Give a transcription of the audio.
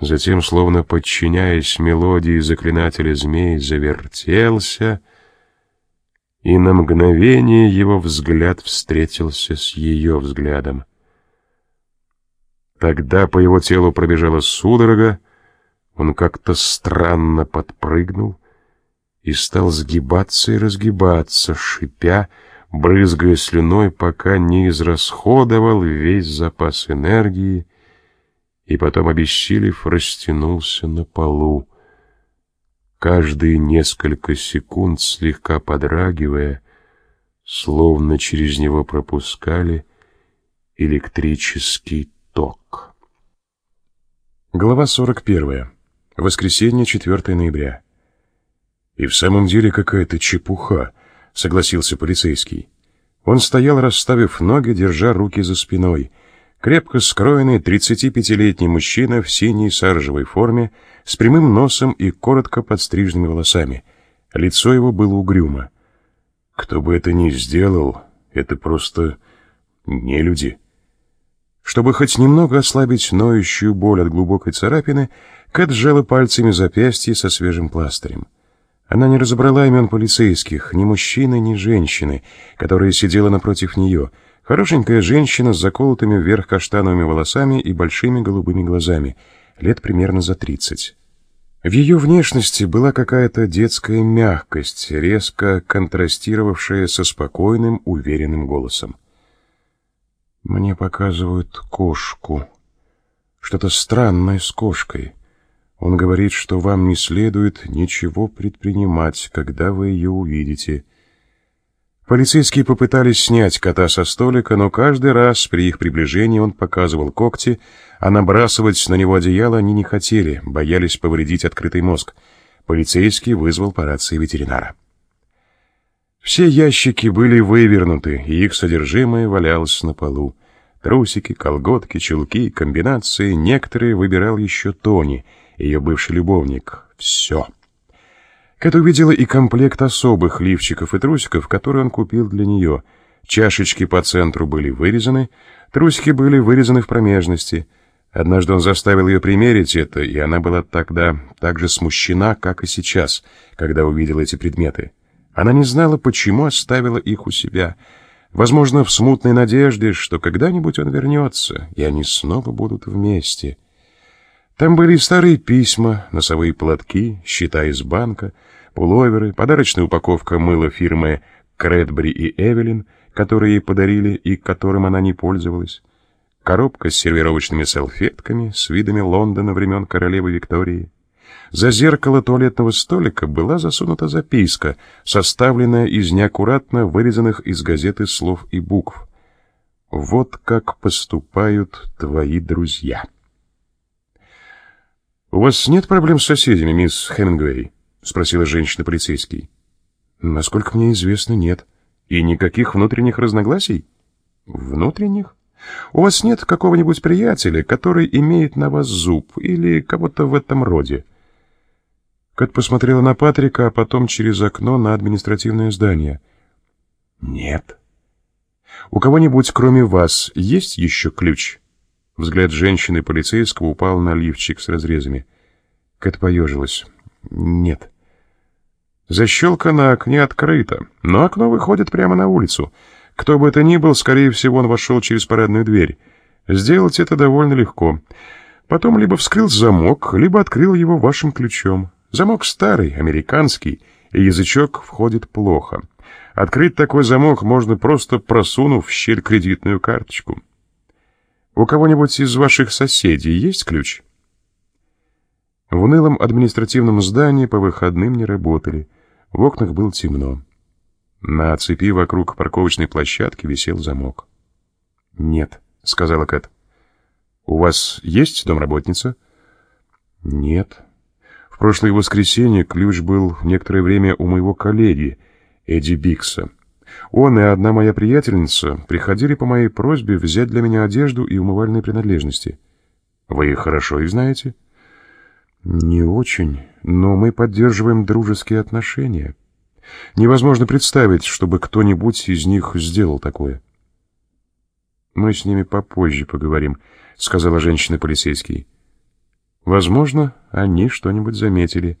Затем, словно подчиняясь мелодии заклинателя змей, завертелся, и на мгновение его взгляд встретился с ее взглядом. Тогда по его телу пробежала судорога, он как-то странно подпрыгнул и стал сгибаться и разгибаться, шипя, брызгая слюной, пока не израсходовал весь запас энергии и потом, обессилев, растянулся на полу. Каждые несколько секунд, слегка подрагивая, словно через него пропускали электрический ток. Глава 41. Воскресенье, 4 ноября. И в самом деле какая-то чепуха, согласился полицейский. Он стоял, расставив ноги, держа руки за спиной. Крепко скроенный 35-летний мужчина в синей саржевой форме, с прямым носом и коротко подстриженными волосами. Лицо его было угрюмо. Кто бы это ни сделал, это просто не люди. Чтобы хоть немного ослабить ноющую боль от глубокой царапины, Кэт сжала пальцами запястье со свежим пластырем. Она не разобрала имен полицейских, ни мужчины, ни женщины, которая сидела напротив нее. Хорошенькая женщина с заколотыми вверх каштановыми волосами и большими голубыми глазами, лет примерно за тридцать. В ее внешности была какая-то детская мягкость, резко контрастировавшая со спокойным, уверенным голосом. «Мне показывают кошку. Что-то странное с кошкой». Он говорит, что вам не следует ничего предпринимать, когда вы ее увидите. Полицейские попытались снять кота со столика, но каждый раз при их приближении он показывал когти, а набрасывать на него одеяло они не хотели, боялись повредить открытый мозг. Полицейский вызвал по рации ветеринара. Все ящики были вывернуты, и их содержимое валялось на полу. Трусики, колготки, чулки, комбинации, некоторые выбирал еще Тони — ее бывший любовник. Все. Кэт увидела и комплект особых лифчиков и трусиков, которые он купил для нее. Чашечки по центру были вырезаны, трусики были вырезаны в промежности. Однажды он заставил ее примерить это, и она была тогда так же смущена, как и сейчас, когда увидела эти предметы. Она не знала, почему оставила их у себя. Возможно, в смутной надежде, что когда-нибудь он вернется, и они снова будут вместе. Там были старые письма, носовые платки, счета из банка, пуловеры, подарочная упаковка мыла фирмы Кредбри и Эвелин, которые ей подарили и которым она не пользовалась, коробка с сервировочными салфетками с видами Лондона времен королевы Виктории. За зеркало туалетного столика была засунута записка, составленная из неаккуратно вырезанных из газеты слов и букв. «Вот как поступают твои друзья». «У вас нет проблем с соседями, мисс Хемингуэй?» — спросила женщина-полицейский. «Насколько мне известно, нет. И никаких внутренних разногласий?» «Внутренних? У вас нет какого-нибудь приятеля, который имеет на вас зуб, или кого-то в этом роде?» Кэт посмотрела на Патрика, а потом через окно на административное здание. «Нет». «У кого-нибудь, кроме вас, есть еще ключ?» Взгляд женщины полицейского упал на лифчик с разрезами. Кэт поежилась. «Нет». Защелка на окне открыта, но окно выходит прямо на улицу. Кто бы это ни был, скорее всего, он вошел через парадную дверь. Сделать это довольно легко. Потом либо вскрыл замок, либо открыл его вашим ключом. Замок старый, американский, и язычок входит плохо. Открыть такой замок можно просто просунув в щель кредитную карточку. У кого-нибудь из ваших соседей есть ключ? В унылом административном здании по выходным не работали. В окнах было темно. На цепи вокруг парковочной площадки висел замок. «Нет», — сказала Кэт. «У вас есть домработница?» «Нет. В прошлое воскресенье ключ был некоторое время у моего коллеги, Эдди Бикса. Он и одна моя приятельница приходили по моей просьбе взять для меня одежду и умывальные принадлежности. Вы их хорошо их знаете? Не очень, но мы поддерживаем дружеские отношения. Невозможно представить, чтобы кто-нибудь из них сделал такое. Мы с ними попозже поговорим, сказала женщина-полицейский. Возможно, они что-нибудь заметили.